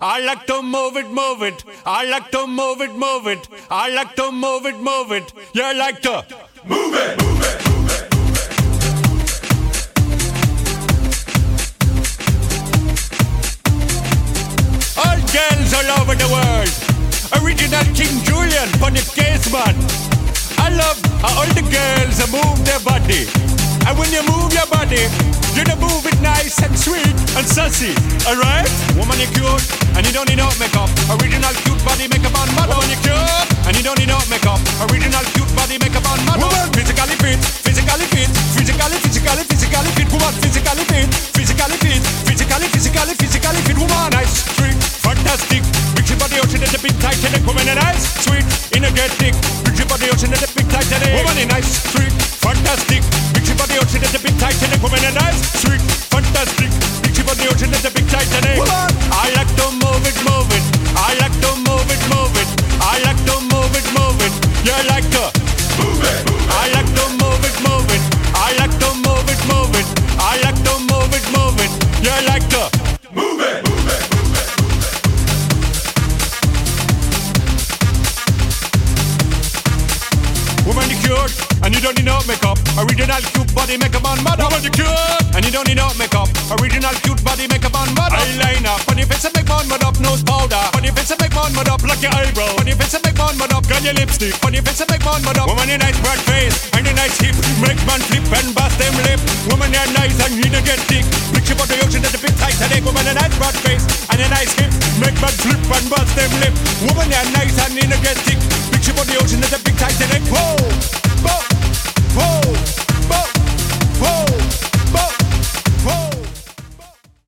I like to move it, move it. I like to move it, move it. I like to move it, move it. You like to move it, move it. All girls all over the world. Original King Julian, funny case man. I love how all the girls move their body. And when you move your body, you to move it nice and sweet and sassy. Alright? Woman, you're cute, and you don't need no makeup. Original cute body makeup on model. Nice, sweet, fantastic. Big ship body ocean is a Cute, and you don't need no makeup. Original cute body makeup on mother. Woman, you cute, and you don't need no makeup. Original cute body makeup on mother. Eyeliner, funny face and make man mud up. Nose powder, funny face and make man mud up. Like your eyebrow, funny face and make man mud up. Got your lipstick, funny face and make man mud up. Woman, you nice broad face and a nice hip. Make man flip and bust them lip. Woman, you nice and you don't get thick. Picture about the ocean at the big Titanic. Woman, a nice broad face and a nice hip. Make man flip and bust them lip. Woman, you nice and you don't get thick. Picture about the ocean at the big Titanic. Whoa.